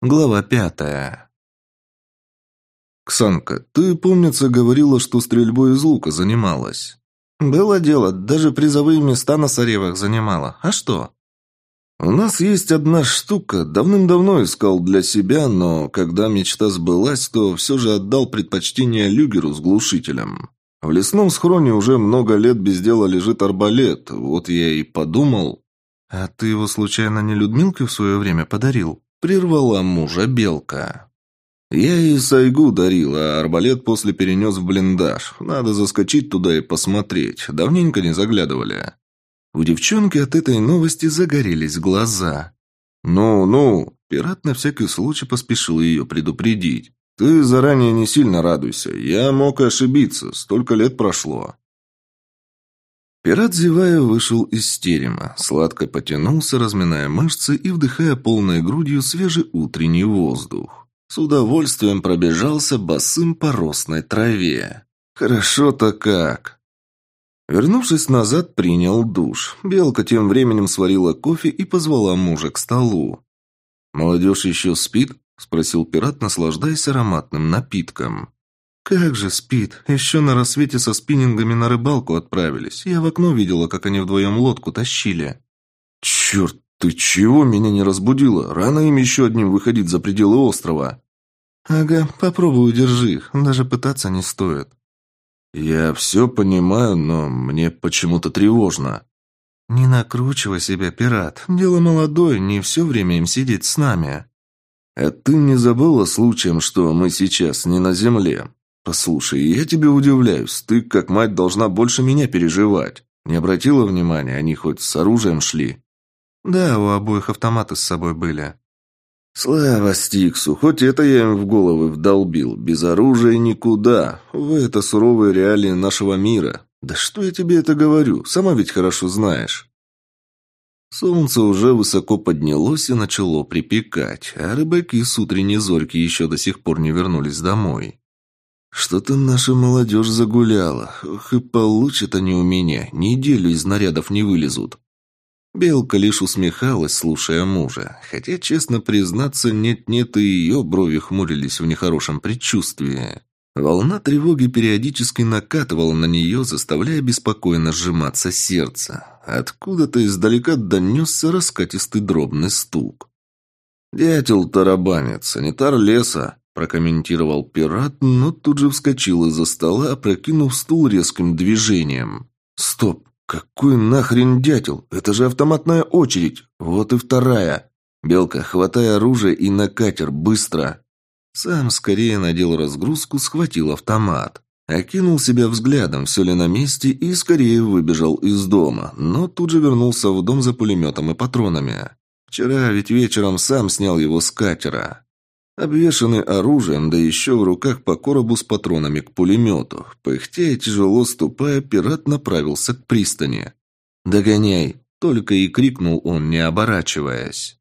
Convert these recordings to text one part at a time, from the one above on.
Глава пятая. «Ксанка, ты, помнится, говорила, что стрельбой из лука занималась?» «Было дело, даже призовые места на Саревах занимала. А что?» «У нас есть одна штука, давным-давно искал для себя, но когда мечта сбылась, то все же отдал предпочтение люгеру с глушителем. В лесном схроне уже много лет без дела лежит арбалет, вот я и подумал...» «А ты его случайно не Людмилке в свое время подарил?» Прервала мужа белка. Я и Сайгу дарил, а арбалет после перенес в блиндаж. Надо заскочить туда и посмотреть. Давненько не заглядывали. У девчонки от этой новости загорелись глаза. «Ну-ну», пират на всякий случай поспешил ее предупредить. «Ты заранее не сильно радуйся. Я мог ошибиться. Столько лет прошло». Пират, зевая, вышел из терема, сладко потянулся, разминая мышцы и вдыхая полной грудью свежий утренний воздух. С удовольствием пробежался босым по росной траве. «Хорошо-то как!» Вернувшись назад, принял душ. Белка тем временем сварила кофе и позвала мужа к столу. «Молодежь еще спит?» – спросил пират, наслаждаясь ароматным напитком. «Как же спит. Еще на рассвете со спиннингами на рыбалку отправились. Я в окно видела, как они вдвоем лодку тащили». «Черт, ты чего меня не разбудила? Рано им еще одним выходить за пределы острова». «Ага, попробуй удержи их. Даже пытаться не стоит». «Я все понимаю, но мне почему-то тревожно». «Не накручивай себя, пират. Дело молодое, не все время им сидеть с нами». «А ты не забыла случаем, что мы сейчас не на земле? «Послушай, я тебе удивляюсь. Ты, как мать, должна больше меня переживать. Не обратила внимания, они хоть с оружием шли?» «Да, у обоих автоматы с собой были». «Слава Стиксу, хоть это я им в головы вдолбил. Без оружия никуда. Вы это суровые реалии нашего мира. Да что я тебе это говорю? Сама ведь хорошо знаешь». Солнце уже высоко поднялось и начало припекать, а рыбаки с утренней зорьки еще до сих пор не вернулись домой. «Что-то наша молодежь загуляла. Ох, и получат они у меня. Неделю из нарядов не вылезут». Белка лишь усмехалась, слушая мужа. Хотя, честно признаться, нет-нет, и ее брови хмурились в нехорошем предчувствии. Волна тревоги периодически накатывала на нее, заставляя беспокойно сжиматься сердце. Откуда-то издалека донесся раскатистый дробный стук. «Дятел тарабанит, санитар леса», прокомментировал пират, но тут же вскочил из-за стола, опрокинув стул резким движением. «Стоп! Какой нахрен дятел? Это же автоматная очередь! Вот и вторая!» «Белка, хватай оружие и на катер, быстро!» Сам скорее надел разгрузку, схватил автомат. Окинул себя взглядом, все ли на месте, и скорее выбежал из дома, но тут же вернулся в дом за пулеметом и патронами. Вчера ведь вечером сам снял его с катера. Обвешанный оружием, да еще в руках по коробу с патронами к пулемету. Пыхтя и тяжело ступая, пират направился к пристани. «Догоняй!» – только и крикнул он, не оборачиваясь.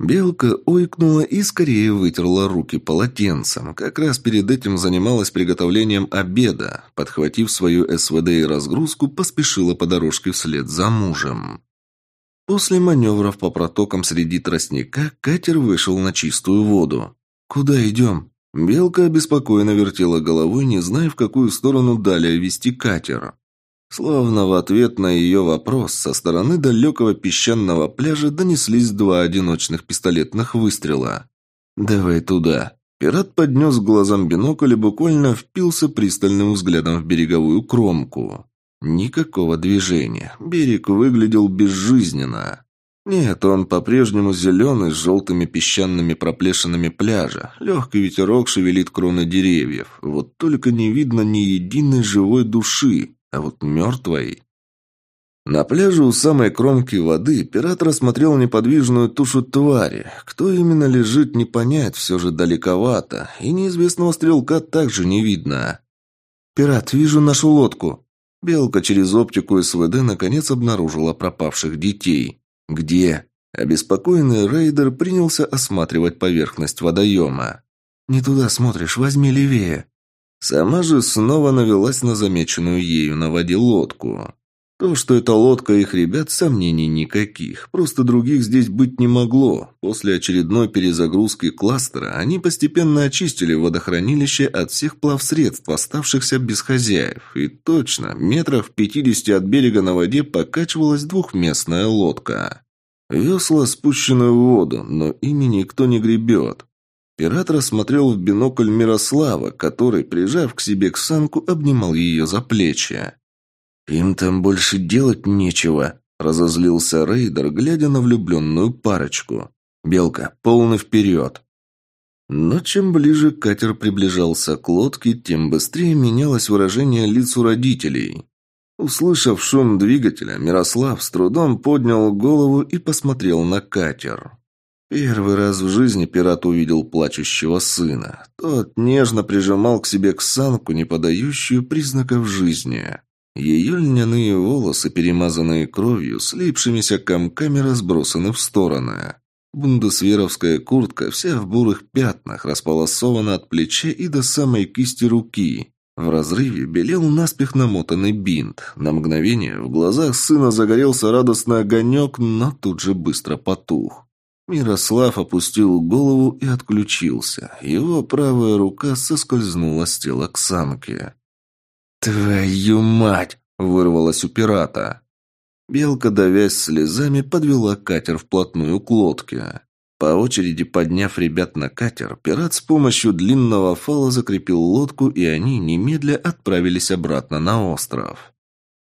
Белка ойкнула и скорее вытерла руки полотенцем. Как раз перед этим занималась приготовлением обеда. Подхватив свою СВД и разгрузку, поспешила по дорожке вслед за мужем. После маневров по протокам среди тростника катер вышел на чистую воду. «Куда идем?» Белка обеспокоенно вертела головой, не зная, в какую сторону далее вести катер. Словно в ответ на ее вопрос со стороны далекого песчаного пляжа донеслись два одиночных пистолетных выстрела. «Давай туда». Пират поднес к глазам бинокль и буквально впился пристальным взглядом в береговую кромку. Никакого движения. Берег выглядел безжизненно. Нет, он по-прежнему зеленый, с желтыми песчаными проплешинами пляжа. Легкий ветерок шевелит кроны деревьев. Вот только не видно ни единой живой души, а вот мертвой. На пляже у самой кромки воды пират рассмотрел неподвижную тушу твари. Кто именно лежит, не понять, все же далековато. И неизвестного стрелка также не видно. «Пират, вижу нашу лодку». Белка через оптику СВД наконец обнаружила пропавших детей. «Где?» Обеспокоенный рейдер принялся осматривать поверхность водоема. «Не туда смотришь, возьми левее». Сама же снова навелась на замеченную ею на воде лодку. То, что это лодка их ребят, сомнений никаких. Просто других здесь быть не могло. После очередной перезагрузки кластера они постепенно очистили водохранилище от всех плавсредств, оставшихся без хозяев. И точно, метрах в пятидесяти от берега на воде покачивалась двухместная лодка. Весла спущены в воду, но ими никто не гребет. Пират рассмотрел в бинокль Мирослава, который, прижав к себе Ксанку, обнимал ее за плечи. «Им там больше делать нечего», – разозлился Рейдер, глядя на влюбленную парочку. «Белка, полный вперед!» Но чем ближе катер приближался к лодке, тем быстрее менялось выражение лиц у родителей. Услышав шум двигателя, Мирослав с трудом поднял голову и посмотрел на катер. Первый раз в жизни пират увидел плачущего сына. Тот нежно прижимал к себе Ксанку, не подающую признаков жизни. Ее льняные волосы, перемазанные кровью, слипшимися комками разбросаны в стороны. Бундесверовская куртка вся в бурых пятнах, располосована от плеча и до самой кисти руки. В разрыве белел наспех намотанный бинт. На мгновение в глазах сына загорелся радостный огонек, но тут же быстро потух. Мирослав опустил голову и отключился. Его правая рука соскользнула с тела к самке. «Твою мать!» – вырвалось у пирата. Белка, давясь слезами, подвела катер вплотную к лодке. По очереди подняв ребят на катер, пират с помощью длинного фала закрепил лодку, и они немедля отправились обратно на остров.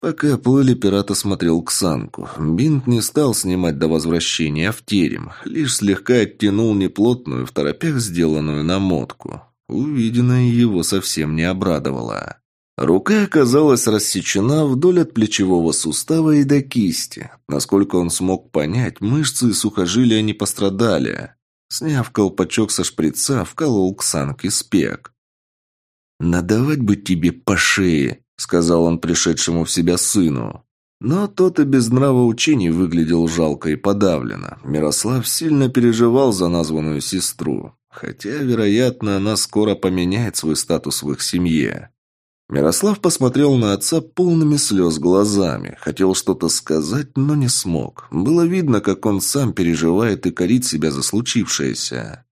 Пока плыли, пират осмотрел Ксанку. Бинт не стал снимать до возвращения в терем, лишь слегка оттянул неплотную, в торопях сделанную намотку. Увиденное его совсем не обрадовало. Рука оказалась рассечена вдоль от плечевого сустава и до кисти. Насколько он смог понять, мышцы и сухожилия не пострадали. Сняв колпачок со шприца, вколол Ксанке спек. «Надавать бы тебе по шее», — сказал он пришедшему в себя сыну. Но тот и без нравоучений выглядел жалко и подавленно. Мирослав сильно переживал за названную сестру. Хотя, вероятно, она скоро поменяет свой статус в их семье. Мирослав посмотрел на отца полными слез глазами. Хотел что-то сказать, но не смог. Было видно, как он сам переживает и корит себя за случившееся.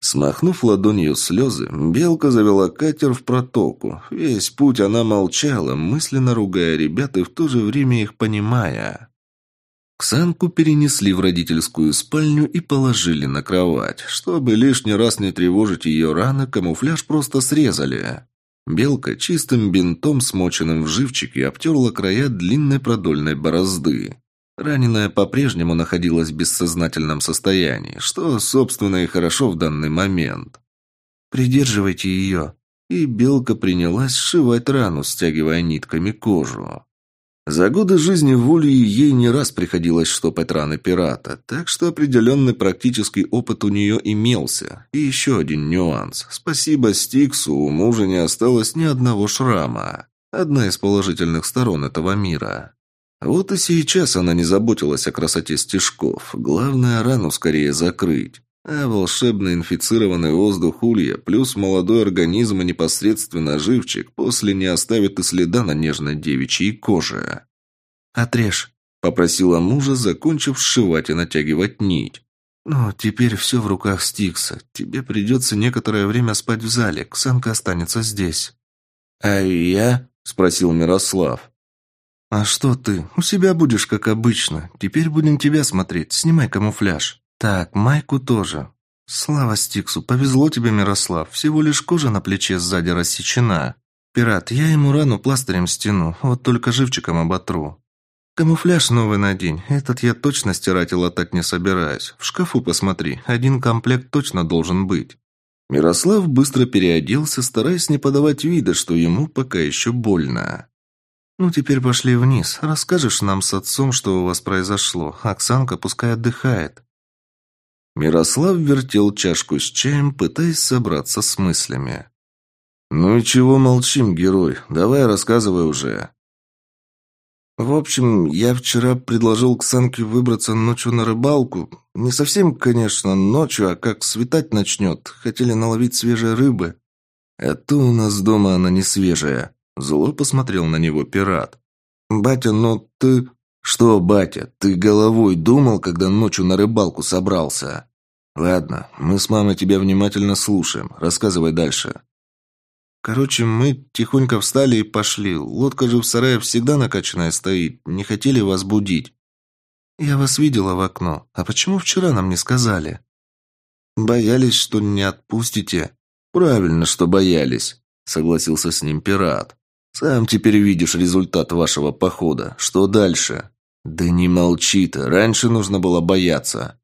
Смахнув ладонью слезы, Белка завела катер в протоку. Весь путь она молчала, мысленно ругая ребят и в то же время их понимая. Ксанку перенесли в родительскую спальню и положили на кровать. Чтобы лишний раз не тревожить ее раны, камуфляж просто срезали. Белка чистым бинтом, смоченным в живчике, обтерла края длинной продольной борозды. Раненая по-прежнему находилась в бессознательном состоянии, что, собственно, и хорошо в данный момент. «Придерживайте ее». И Белка принялась сшивать рану, стягивая нитками кожу. За годы жизни в Улье ей не раз приходилось штопать раны пирата, так что определенный практический опыт у нее имелся. И еще один нюанс. Спасибо Стиксу, у мужа не осталось ни одного шрама. Одна из положительных сторон этого мира. Вот и сейчас она не заботилась о красоте стежков. Главное, рану скорее закрыть. А волшебно инфицированный воздух улья плюс молодой организм и непосредственно живчик после не оставит и следа на нежной девичьей коже. «Отрежь», — попросила мужа, закончив сшивать и натягивать нить. «Ну, теперь все в руках Стикса. Тебе придется некоторое время спать в зале. Ксанка останется здесь». «А я?» — спросил Мирослав. «А что ты? У себя будешь, как обычно. Теперь будем тебя смотреть. Снимай камуфляж». Так, майку тоже. Слава Стиксу, повезло тебе, Мирослав. Всего лишь кожа на плече сзади рассечена. Пират, я ему рану пластырем стяну, вот только живчиком оботру. Камуфляж новый надень. Этот я точно стирать и латать не собираюсь. В шкафу посмотри, один комплект точно должен быть. Мирослав быстро переоделся, стараясь не подавать вида, что ему пока еще больно. «Ну, теперь пошли вниз. Расскажешь нам с отцом, что у вас произошло. Оксанка пускай отдыхает». Мирослав вертел чашку с чаем, пытаясь собраться с мыслями. «Ну и чего молчим, герой? Давай рассказывай уже». «В общем, я вчера предложил Ксанке выбраться ночью на рыбалку. Не совсем, конечно, ночью, а как светать начнет. Хотели наловить свежей рыбы». «А то у нас дома она не свежая», — зло посмотрел на него пират. «Батя, ну ты...» «Что, батя, ты головой думал, когда ночью на рыбалку собрался?» «Ладно, мы с мамой тебя внимательно слушаем. Рассказывай дальше». Короче, мы тихонько встали и пошли. Лодка же в сарае всегда накачанная стоит. Не хотели вас будить. Я вас видела в окно. А почему вчера нам не сказали? Боялись, что не отпустите. Правильно, что боялись, согласился с ним пират. Сам теперь видишь результат вашего похода. Что дальше? Да не молчи ты, раньше нужно было бояться.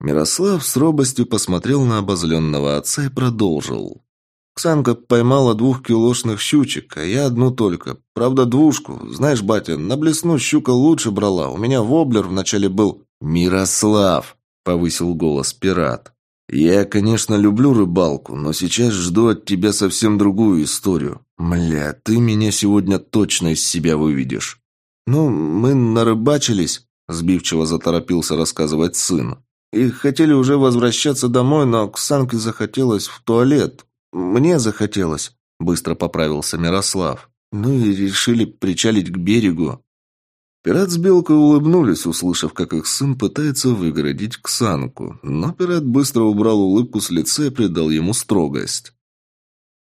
Мирослав с робостью посмотрел на обозленного отца и продолжил. Ксанка поймала двух килошных щучек, а я одну только. Правда, двушку. Знаешь, батя, на блесну щука лучше брала. У меня воблер вначале был... «Мирослав!» — повысил голос пират. «Я, конечно, люблю рыбалку, но сейчас жду от тебя совсем другую историю. Мля, ты меня сегодня точно из себя выведешь». «Ну, мы нарыбачились», — сбивчиво заторопился рассказывать сын. «И хотели уже возвращаться домой, но Ксанке захотелось в туалет. Мне захотелось», — быстро поправился Мирослав. «Ну и решили причалить к берегу». Пират с Белкой улыбнулись, услышав, как их сын пытается выгородить Ксанку, но пират быстро убрал улыбку с лица и придал ему строгость.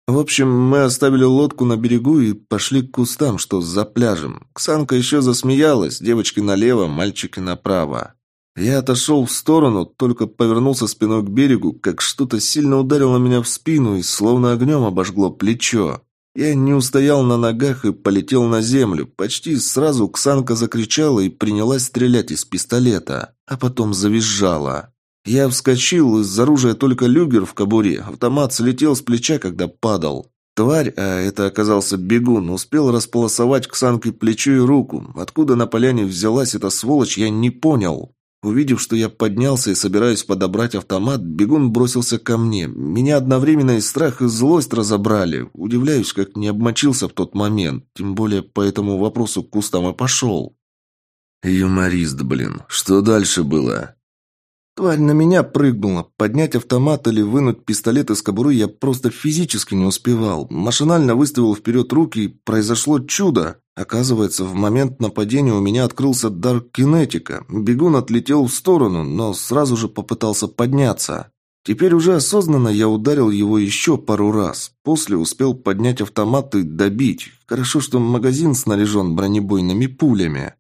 В общем, мы оставили лодку на берегу и пошли к кустам, что за пляжем. Ксанка еще засмеялась, девочки налево, мальчики направо. Я отошел в сторону, только повернулся спиной к берегу, как что-то сильно ударило меня в спину и словно огнем обожгло плечо. Я не устоял на ногах и полетел на землю. Почти сразу Ксанка закричала и принялась стрелять из пистолета, а потом завизжала. Я вскочил, из оружия только люгер в кобуре. Автомат слетел с плеча, когда падал. Тварь, а это оказался бегун, успел располосовать Ксанке плечо и руку. Откуда на поляне взялась эта сволочь, я не понял. Увидев, что я поднялся и собираюсь подобрать автомат, бегун бросился ко мне. Меня одновременно и страх, и злость разобрали. Удивляюсь, как не обмочился в тот момент. Тем более по этому вопросу к кустам и пошел. «Юморист, блин. Что дальше было?» Тварь на меня прыгнула. Поднять автомат или вынуть пистолет из кобуры я просто физически не успевал. Машинально выставил вперед руки, и произошло чудо. Оказывается, в момент нападения у меня открылся дар кинетика. Бегун отлетел в сторону, но сразу же попытался подняться. Теперь уже осознанно я ударил его еще пару раз. После успел поднять автомат и добить. Хорошо, что магазин снаряжен бронебойными пулями.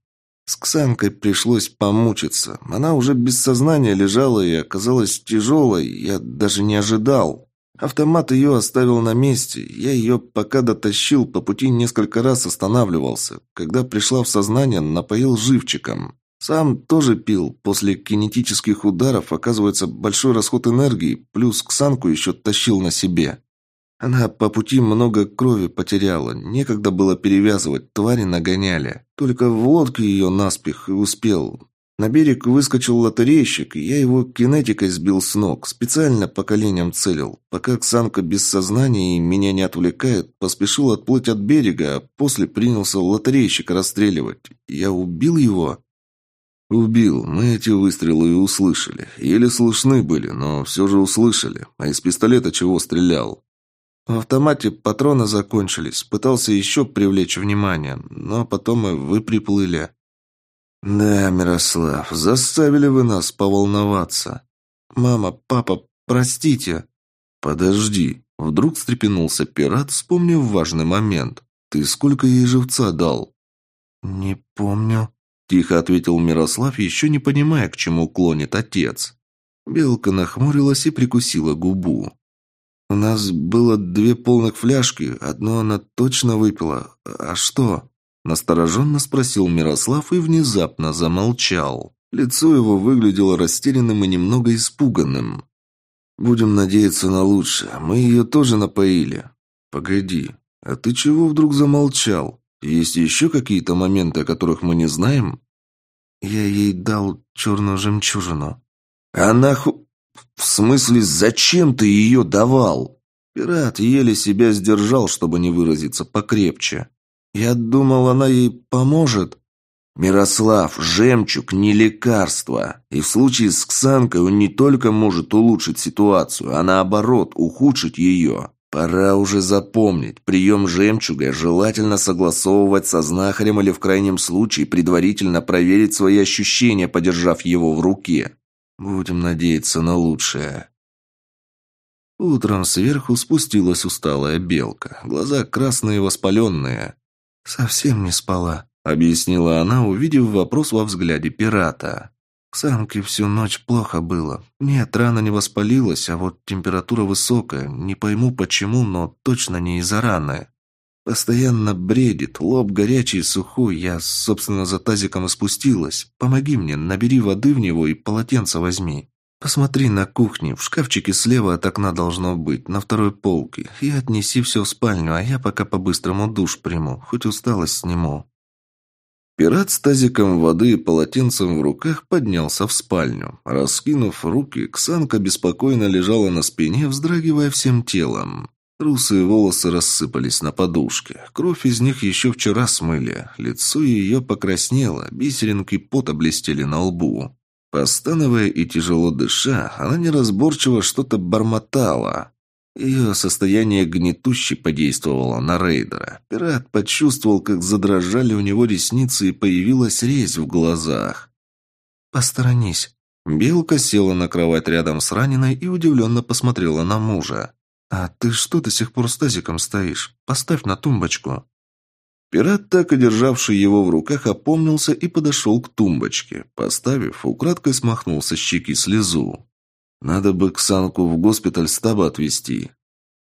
С Ксанкой пришлось помучиться. Она уже без сознания лежала и оказалась тяжелой. Я даже не ожидал. Автомат ее оставил на месте. Я ее пока дотащил, по пути несколько раз останавливался. Когда пришла в сознание, напоил живчиком. Сам тоже пил. После кинетических ударов, оказывается, большой расход энергии, плюс Ксанку еще тащил на себе. Она по пути много крови потеряла. Некогда было перевязывать, твари нагоняли. Только в лодке ее наспех и успел. На берег выскочил лотерейщик, и я его кинетикой сбил с ног. Специально по коленям целил. Пока Ксанка без сознания и меня не отвлекает, поспешил отплыть от берега, а после принялся лотерейщика расстреливать. Я убил его? «Убил. Мы эти выстрелы и услышали. Еле слышны были, но все же услышали. А из пистолета чего стрелял?» В автомате патроны закончились. Пытался еще привлечь внимание, но потом и вы приплыли. Да, Мирослав, заставили вы нас поволноваться. Мама, папа, простите. Подожди. Вдруг встрепенулся пират, вспомнив важный момент. Ты сколько ей живца дал? Не помню. Тихо ответил Мирослав, еще не понимая, к чему клонит отец. Белка нахмурилась и прикусила губу. У нас было две полных фляжки, одну она точно выпила. А что? Настороженно спросил Мирослав и внезапно замолчал. Лицо его выглядело растерянным и немного испуганным. «Будем надеяться на лучшее. Мы ее тоже напоили». «Погоди, а ты чего вдруг замолчал? Есть еще какие-то моменты, о которых мы не знаем?» «Я ей дал черную жемчужину». «А нахуй...» «В смысле, зачем ты ее давал?» Пират еле себя сдержал, чтобы не выразиться покрепче. «Я думал, она ей поможет». «Мирослав, жемчуг не лекарство. И в случае с Ксанкой он не только может улучшить ситуацию, а наоборот, ухудшить ее. Пора уже запомнить, прием жемчуга желательно согласовывать со знахарем или в крайнем случае предварительно проверить свои ощущения, подержав его в руке. Будем надеяться на лучшее. Утром сверху спустилась усталая белка, глаза красные и воспаленные. «Совсем не спала», — объяснила она, увидев вопрос во взгляде пирата. Самке всю ночь плохо было. Нет, рана не воспалилась, а вот температура высокая. Не пойму почему, но точно не из-за раны. Постоянно бредит, лоб горячий сухой. Я, собственно, за тазиком и спустилась. Помоги мне, набери воды в него и полотенце возьми. Посмотри на кухне, в шкафчике слева от окна должно быть, на второй полке. И отнеси все в спальню, а я пока по-быстрому душ приму, хоть усталость сниму. Пират с тазиком воды и полотенцем в руках поднялся в спальню. Раскинув руки, Ксанка беспокойно лежала на спине, вздрагивая всем телом. Русые волосы рассыпались на подушке. Кровь из них еще вчера смыли. Лицо ее покраснело, бисеринки пота блестели на лбу. Постановая и тяжело дыша, она неразборчиво что-то бормотала. Ее состояние гнетуще подействовало на рейдера. Пират почувствовал, как задрожали у него ресницы и появилась резь в глазах. «Посторонись». Белка села на кровать рядом с раненой и удивленно посмотрела на мужа. «А ты что до сих пор с тазиком стоишь? Поставь на тумбочку». Пират, так и державший его в руках, опомнился и подошел к тумбочке. Поставив, украдкой смахнул со щеки слезу. Надо бы Ксанку в госпиталь стаба отвезти.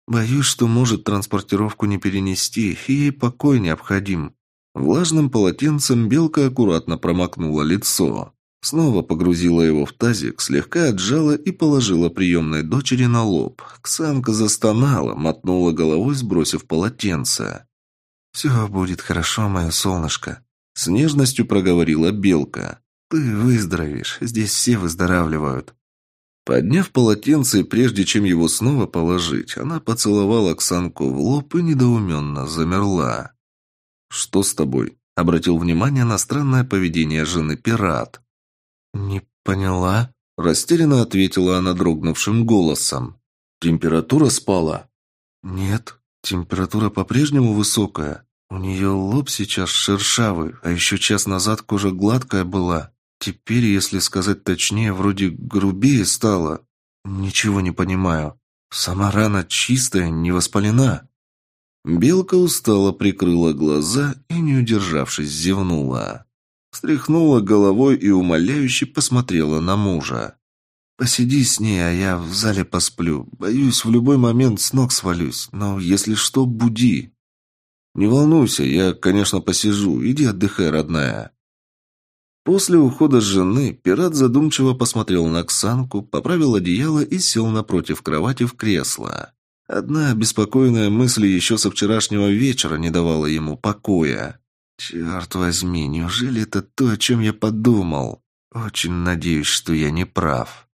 Боюсь, что может транспортировку не перенести, и ей покой необходим. Влажным полотенцем белка аккуратно промокнула лицо. Снова погрузила его в тазик, слегка отжала и положила приемной дочери на лоб. Ксанка застонала, мотнула головой, сбросив полотенце. «Все будет хорошо, мое солнышко», — с нежностью проговорила белка. «Ты выздоровеешь, здесь все выздоравливают». Подняв полотенце, прежде чем его снова положить, она поцеловала Оксанку в лоб и недоуменно замерла. «Что с тобой?» – обратил внимание на странное поведение жены пират. «Не поняла?» – растерянно ответила она дрогнувшим голосом. «Температура спала?» «Нет, температура по-прежнему высокая. У нее лоб сейчас шершавый, а еще час назад кожа гладкая была. Теперь, если сказать точнее, вроде грубее стало. Ничего не понимаю. Сама рана чистая, не воспалена. Белка устало прикрыла глаза и, не удержавшись, зевнула. Встряхнула головой и умоляюще посмотрела на мужа. «Посиди с ней, а я в зале посплю. Боюсь, в любой момент с ног свалюсь, но если что, буди». «Не волнуйся, я, конечно, посижу. Иди отдыхай, родная». После ухода жены пират задумчиво посмотрел на Оксанку, поправил одеяло и сел напротив кровати в кресло. Одна беспокойная мысль еще со вчерашнего вечера не давала ему покоя. «Черт возьми, неужели это то, о чем я подумал? Очень надеюсь, что я не прав».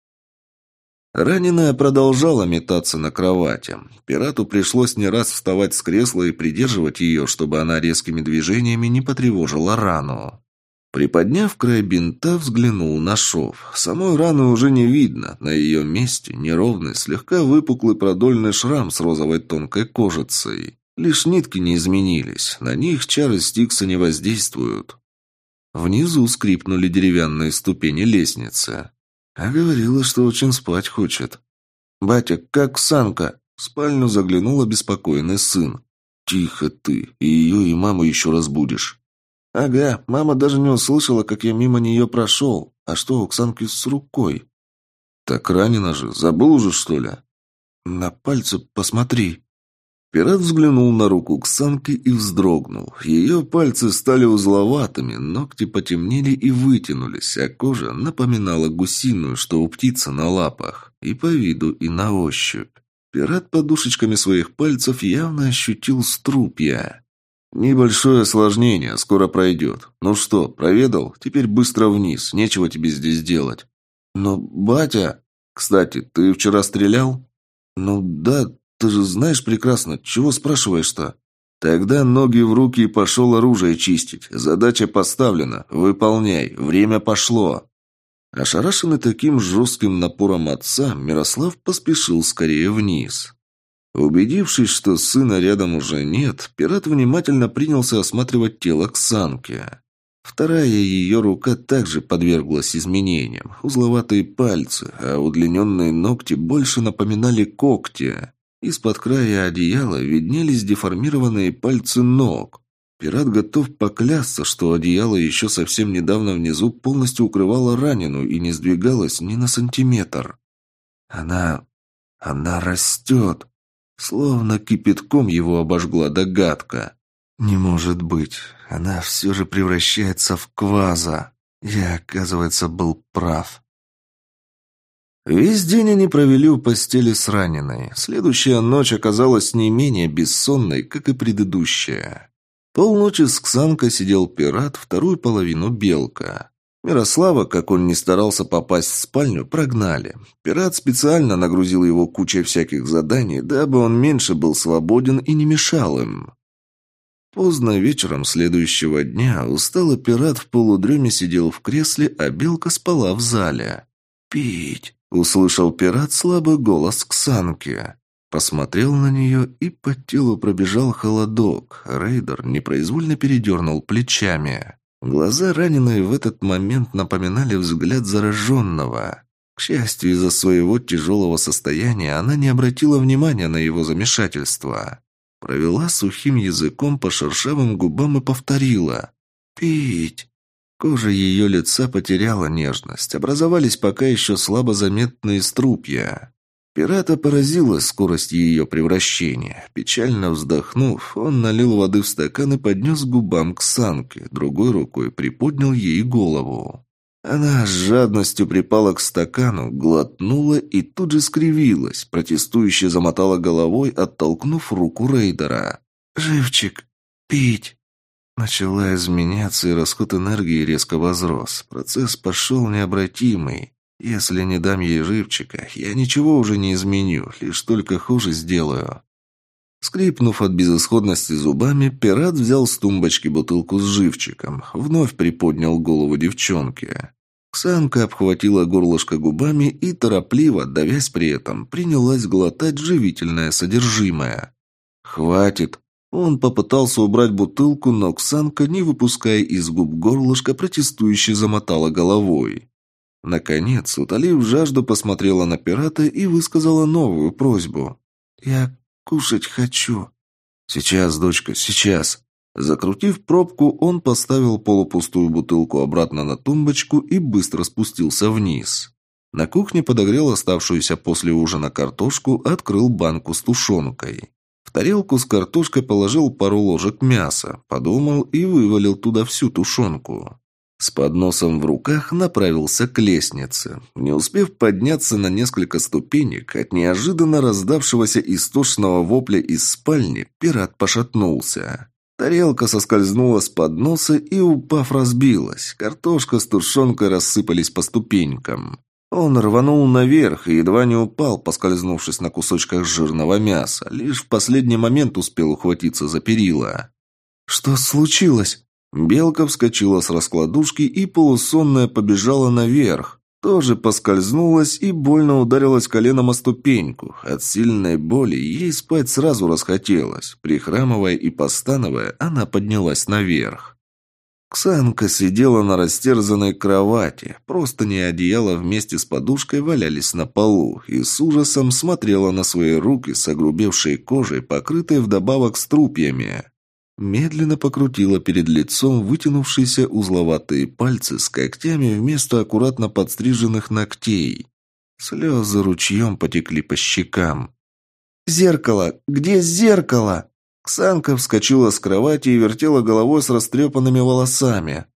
Раненая продолжала метаться на кровати. Пирату пришлось не раз вставать с кресла и придерживать ее, чтобы она резкими движениями не потревожила рану. Приподняв край бинта, взглянул на шов. Самой раны уже не видно. На ее месте неровный, слегка выпуклый продольный шрам с розовой тонкой кожицей. Лишь нитки не изменились. На них чары Стикса не воздействуют. Внизу скрипнули деревянные ступени лестницы. А говорила, что очень спать хочет. «Батя, как Санка?» В спальню заглянул обеспокоенный сын. «Тихо ты, и ее, и маму еще разбудишь». «Ага, мама даже не услышала, как я мимо нее прошел. А что у Оксанки с рукой?» «Так ранена же. Забыл уже, что ли?» «На пальце посмотри». Пират взглянул на руку Ксанки и вздрогнул. Ее пальцы стали узловатыми, ногти потемнели и вытянулись, а кожа напоминала гусиную, что у птицы на лапах, и по виду, и на ощупь. Пират подушечками своих пальцев явно ощутил струпья. «Небольшое осложнение, скоро пройдет. Ну что, проведал? Теперь быстро вниз, нечего тебе здесь делать». «Но, батя...» «Кстати, ты вчера стрелял?» «Ну да, ты же знаешь прекрасно. Чего спрашиваешь-то?» «Тогда ноги в руки и пошел оружие чистить. Задача поставлена. Выполняй. Время пошло». Ошарашенный таким жестким напором отца, Мирослав поспешил скорее вниз. Убедившись, что сына рядом уже нет, пират внимательно принялся осматривать тело Ксанки. Вторая ее рука также подверглась изменениям. Узловатые пальцы, а удлиненные ногти больше напоминали когти. Из-под края одеяла виднелись деформированные пальцы ног. Пират готов поклясться, что одеяло еще совсем недавно внизу полностью укрывало раненую и не сдвигалось ни на сантиметр. Она... она растет. Словно кипятком его обожгла догадка. Не может быть. Она все же превращается в кваза. Я, оказывается, был прав. Весь день они провели у постели с раненой. Следующая ночь оказалась не менее бессонной, как и предыдущая. Полночи с Ксанкой сидел пират, вторую половину белка. Мирослава, как он не старался попасть в спальню, прогнали. Пират специально нагрузил его кучей всяких заданий, дабы он меньше был свободен и не мешал им. Поздно вечером следующего дня усталый пират в полудреме сидел в кресле, а белка спала в зале. «Пить!» — услышал пират слабый голос Ксанки. Посмотрел на нее, и по телу пробежал холодок. Рейдер непроизвольно передернул плечами. Глаза раненой в этот момент напоминали взгляд зараженного. К счастью, из-за своего тяжелого состояния она не обратила внимания на его замешательство. Провела сухим языком по шершавым губам и повторила. «Пить!» Кожа ее лица потеряла нежность. Образовались пока еще слабо заметные струпья. Пирата поразила скорость ее превращения. Печально вздохнув, он налил воды в стакан и поднес губам к санке, другой рукой приподнял ей голову. Она с жадностью припала к стакану, глотнула и тут же скривилась, протестующе замотала головой, оттолкнув руку рейдера. «Живчик! Пить!» Начала изменяться, и расход энергии резко возрос. Процесс пошел необратимый. Если не дам ей живчика, я ничего уже не изменю, лишь только хуже сделаю. Скрипнув от безысходности зубами, пират взял с тумбочки бутылку с живчиком, вновь приподнял голову девчонки. Ксанка обхватила горлышко губами и, торопливо, давясь при этом, принялась глотать живительное содержимое. «Хватит!» Он попытался убрать бутылку, но Ксанка, не выпуская из губ горлышка, протестующе замотала головой. Наконец, утолив жажду, посмотрела на пирата и высказала новую просьбу. «Я кушать хочу». «Сейчас, дочка, сейчас». Закрутив пробку, он поставил полупустую бутылку обратно на тумбочку и быстро спустился вниз. На кухне подогрел оставшуюся после ужина картошку, открыл банку с тушенкой. Тарелку с картошкой положил пару ложек мяса, подумал и вывалил туда всю тушенку. С подносом в руках направился к лестнице. Не успев подняться на несколько ступенек, от неожиданно раздавшегося истошного вопля из спальни, пират пошатнулся. Тарелка соскользнула с подноса и, упав, разбилась. Картошка с тушенкой рассыпались по ступенькам. Он рванул наверх и едва не упал, поскользнувшись на кусочках жирного мяса. Лишь в последний момент успел ухватиться за перила. «Что случилось?» Белка вскочила с раскладушки и полусонная побежала наверх. Тоже поскользнулась и больно ударилась коленом о ступеньку. От сильной боли ей спать сразу расхотелось. Прихрамывая и постановая, она поднялась наверх. Ксанка сидела на растерзанной кровати. Просто не одеяло вместе с подушкой валялись на полу и с ужасом смотрела на свои руки с огрубевшей кожей, покрытой вдобавок струпьями. Медленно покрутила перед лицом вытянувшиеся узловатые пальцы с когтями вместо аккуратно подстриженных ногтей. Слезы ручьем потекли по щекам. «Зеркало! Где зеркало?» Ксанка вскочила с кровати и вертела головой с растрепанными волосами.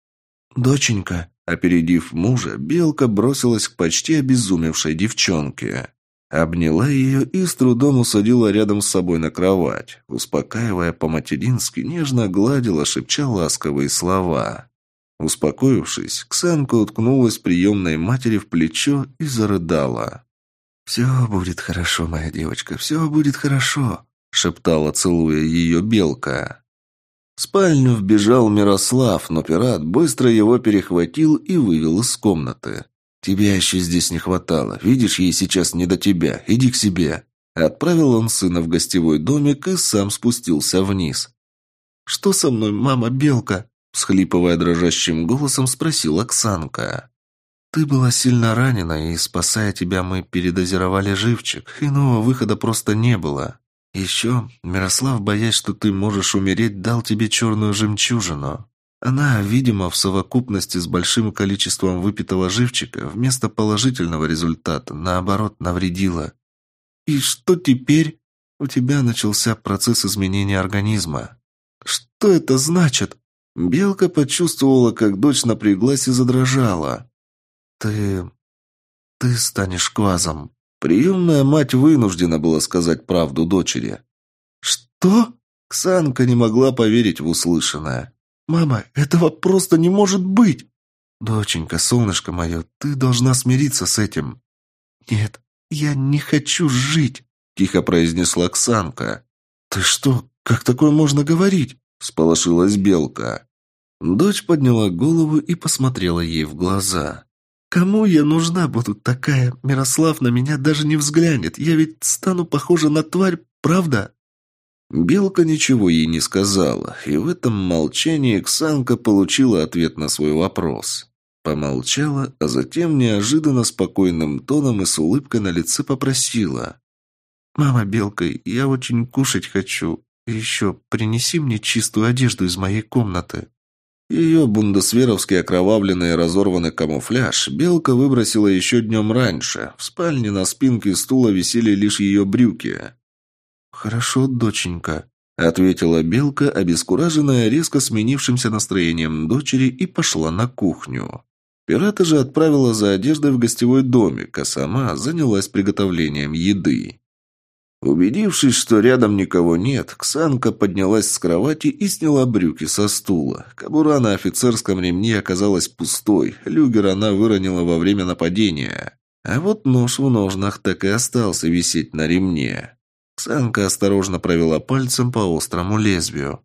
«Доченька!» Опередив мужа, Белка бросилась к почти обезумевшей девчонке. Обняла ее и с трудом усадила рядом с собой на кровать. Успокаивая по-матерински, нежно гладила, шепча ласковые слова. Успокоившись, Ксанка уткнулась приемной матери в плечо и зарыдала. «Все будет хорошо, моя девочка, все будет хорошо», — шептала, целуя ее белка. В спальню вбежал Мирослав, но пират быстро его перехватил и вывел из комнаты. «Тебя еще здесь не хватало. Видишь, ей сейчас не до тебя. Иди к себе». Отправил он сына в гостевой домик и сам спустился вниз. «Что со мной, мама Белка?» – всхлипывая дрожащим голосом, спросила Оксанка. «Ты была сильно ранена, и, спасая тебя, мы передозировали живчик. Иного выхода просто не было. Еще Мирослав, боясь, что ты можешь умереть, дал тебе черную жемчужину. Она, видимо, в совокупности с большим количеством выпитого живчика, вместо положительного результата, наоборот, навредила. И что теперь? У тебя начался процесс изменения организма. Что это значит? Белка почувствовала, как дочь напряглась и задрожала. «Ты... ты станешь квазом». Приемная мать вынуждена была сказать правду дочери. «Что?» Ксанка не могла поверить в услышанное. «Мама, этого просто не может быть!» «Доченька, солнышко мое, ты должна смириться с этим». «Нет, я не хочу жить», — тихо произнесла Ксанка. «Ты что, как такое можно говорить?» — сполошилась Белка. Дочь подняла голову и посмотрела ей в глаза. Кому я нужна буду такая? Мирослав на меня даже не взглянет. Я ведь стану похожа на тварь, правда? Белка ничего ей не сказала, и в этом молчании Ксанка получила ответ на свой вопрос. Помолчала, а затем неожиданно спокойным тоном и с улыбкой на лице попросила. «Мама Белка, я очень кушать хочу. еще принеси мне чистую одежду из моей комнаты». Ее бундесверовский окровавленный и разорванный камуфляж Белка выбросила еще днем раньше. В спальне на спинке стула висели лишь ее брюки. «Хорошо, доченька», — ответила Белка, обескураженная резко сменившимся настроением дочери, и пошла на кухню. Пирата же отправила за одеждой в гостевой домик, а сама занялась приготовлением еды. Убедившись, что рядом никого нет, Ксанка поднялась с кровати и сняла брюки со стула. Кобура на офицерском ремне оказалась пустой, люгер она выронила во время нападения. А вот нож в ножнах так и остался висеть на ремне. Ксанка осторожно провела пальцем по острому лезвию.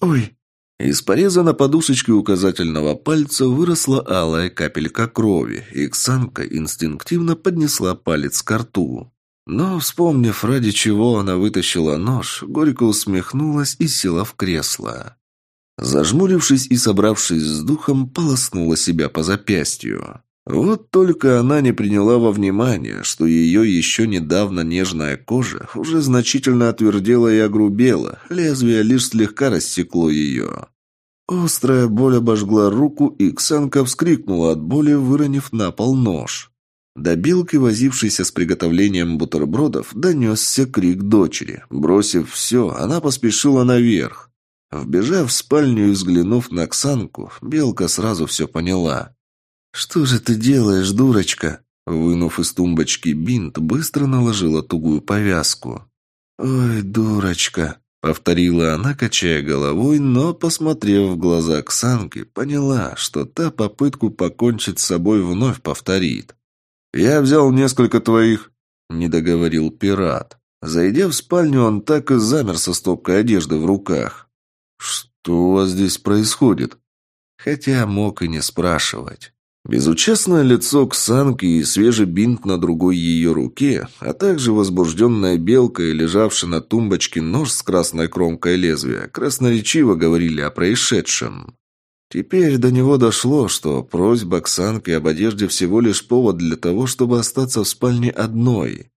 «Ой!» Из пореза на подушечке указательного пальца выросла алая капелька крови, и Ксанка инстинктивно поднесла палец к рту. Но, вспомнив, ради чего она вытащила нож, горько усмехнулась и села в кресло. Зажмурившись и собравшись с духом, полоснула себя по запястью. Вот только она не приняла во внимание, что ее еще недавно нежная кожа уже значительно отвердела и огрубела, лезвие лишь слегка рассекло ее. Острая боль обожгла руку, и Ксанка вскрикнула от боли, выронив на пол нож. До Билки, возившейся с приготовлением бутербродов, донесся крик дочери. Бросив все, она поспешила наверх. Вбежав в спальню и взглянув на Ксанку, Белка сразу все поняла. «Что же ты делаешь, дурочка?» Вынув из тумбочки бинт, быстро наложила тугую повязку. «Ой, дурочка!» — повторила она, качая головой, но, посмотрев в глаза Ксанки, поняла, что та попытку покончить с собой вновь повторит. «Я взял несколько твоих...» — не договорил пират. Зайдя в спальню, он так и замер со стопкой одежды в руках. «Что у вас здесь происходит?» Хотя мог и не спрашивать. Безучастное лицо Ксанки и свежий бинт на другой ее руке, а также возбужденная белка и лежавший на тумбочке нож с красной кромкой лезвия красноречиво говорили о происшедшем. Теперь до него дошло, что просьба Оксанки об одежде всего лишь повод для того, чтобы остаться в спальне одной.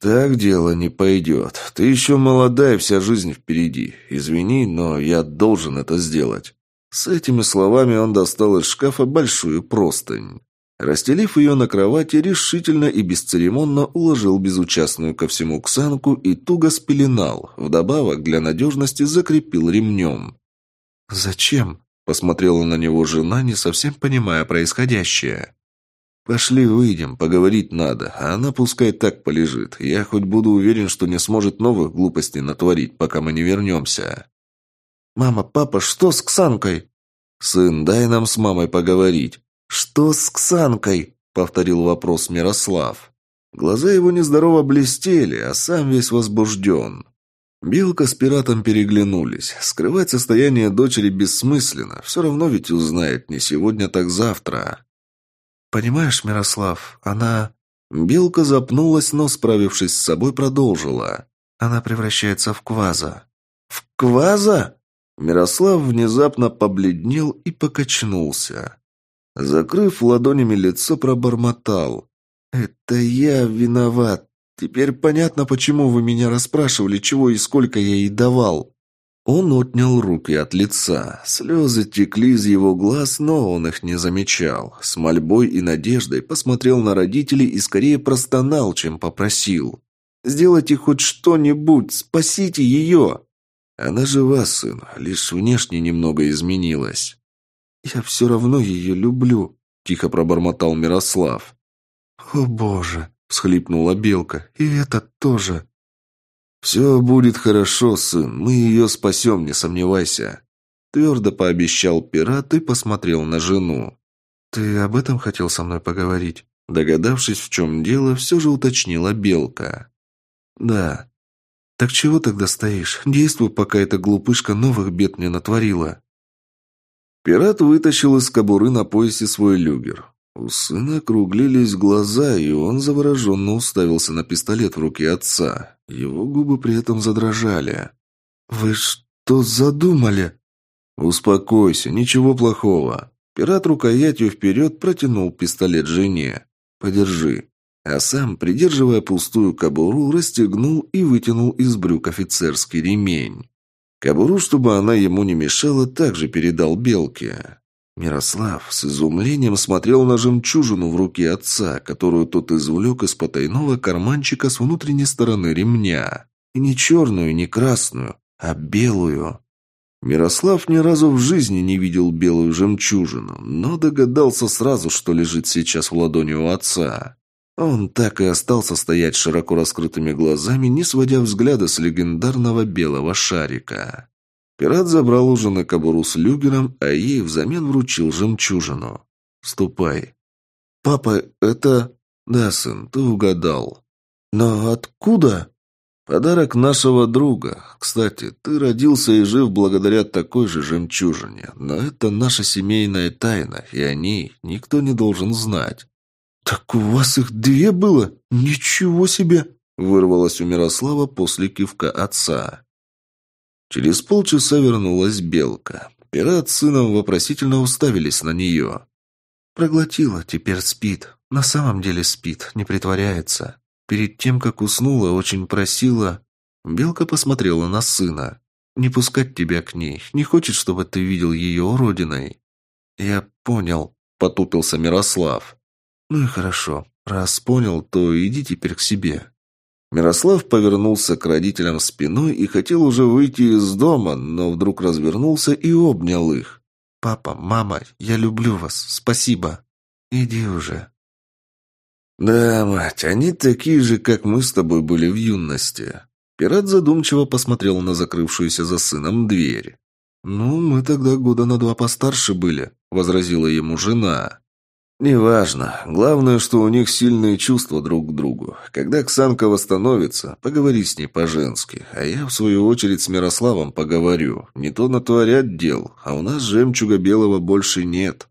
«Так дело не пойдет. Ты еще молодая, вся жизнь впереди. Извини, но я должен это сделать». С этими словами он достал из шкафа большую простынь. Расстелив ее на кровати, решительно и бесцеремонно уложил безучастную ко всему Ксанку и туго спеленал, вдобавок для надежности закрепил ремнем. «Зачем?» Посмотрела на него жена, не совсем понимая происходящее. «Пошли выйдем, поговорить надо, а она пускай так полежит. Я хоть буду уверен, что не сможет новых глупостей натворить, пока мы не вернемся». «Мама, папа, что с Ксанкой?» «Сын, дай нам с мамой поговорить». «Что с Ксанкой?» — повторил вопрос Мирослав. Глаза его нездорово блестели, а сам весь возбужден. Белка с пиратом переглянулись. Скрывать состояние дочери бессмысленно. Все равно ведь узнает не сегодня, так завтра. «Понимаешь, Мирослав, она... Белка запнулась, но, справившись с собой, продолжила. Она превращается в кваза. «В кваза?» Мирослав внезапно побледнел и покачнулся. Закрыв ладонями лицо, пробормотал. «Это я виноват. Теперь понятно, почему вы меня расспрашивали, чего и сколько я ей давал». Он отнял руки от лица. Слезы текли из его глаз, но он их не замечал. С мольбой и надеждой посмотрел на родителей и скорее простонал, чем попросил. «Сделайте хоть что-нибудь, спасите ее!» «Она жива, сын, лишь внешне немного изменилась». «Я все равно ее люблю», — тихо пробормотал Мирослав. «О, Боже!» — всхлипнула Белка. «И это тоже!» «Все будет хорошо, сын, мы ее спасем, не сомневайся», — твердо пообещал пират и посмотрел на жену. «Ты об этом хотел со мной поговорить?» Догадавшись, в чем дело, все же уточнила Белка. «Да». «Так чего тогда стоишь? Действуй, пока эта глупышка новых бед не натворила». Пират вытащил из кобуры на поясе свой люгер. У сына округлились глаза, и он завороженно уставился на пистолет в руке отца. Его губы при этом задрожали. «Вы что задумали?» «Успокойся, ничего плохого». Пират рукоятью вперед протянул пистолет жене. «Подержи». А сам, придерживая пустую кобуру, расстегнул и вытянул из брюк офицерский ремень. Кобуру, чтобы она ему не мешала, также передал Белке. Мирослав с изумлением смотрел на жемчужину в руке отца, которую тот извлек из потайного карманчика с внутренней стороны ремня. И не черную, не красную, а белую. Мирослав ни разу в жизни не видел белую жемчужину, но догадался сразу, что лежит сейчас в ладони у отца. Он так и остался стоять широко раскрытыми глазами, не сводя взгляда с легендарного белого шарика. Пират забрал у жены кобуру с люгером, а ей взамен вручил жемчужину. «Ступай». «Папа, это...» «Да, сын, ты угадал». «Но откуда?» «Подарок нашего друга. Кстати, ты родился и жив благодаря такой же жемчужине, но это наша семейная тайна, и о ней никто не должен знать». «Так у вас их две было? Ничего себе!» Вырвалось у Мирослава после кивка отца. Через полчаса вернулась Белка. Пират с сыном вопросительно уставились на нее. «Проглотила, теперь спит. На самом деле спит, не притворяется. Перед тем, как уснула, очень просила...» Белка посмотрела на сына. «Не пускать тебя к ней. Не хочет, чтобы ты видел ее уродиной». «Я понял», — потупился Мирослав. «Ну и хорошо. Раз понял, то иди теперь к себе». Мирослав повернулся к родителям спиной и хотел уже выйти из дома, но вдруг развернулся и обнял их. «Папа, мама, я люблю вас. Спасибо. Иди уже». «Да, мать, они такие же, как мы с тобой были в юности». Пират задумчиво посмотрел на закрывшуюся за сыном дверь. «Ну, мы тогда года на два постарше были», — возразила ему жена. «Неважно. Главное, что у них сильные чувства друг к другу. Когда Ксанка восстановится, поговори с ней по-женски. А я, в свою очередь, с Мирославом поговорю. Не то натворят дел, а у нас жемчуга белого больше нет».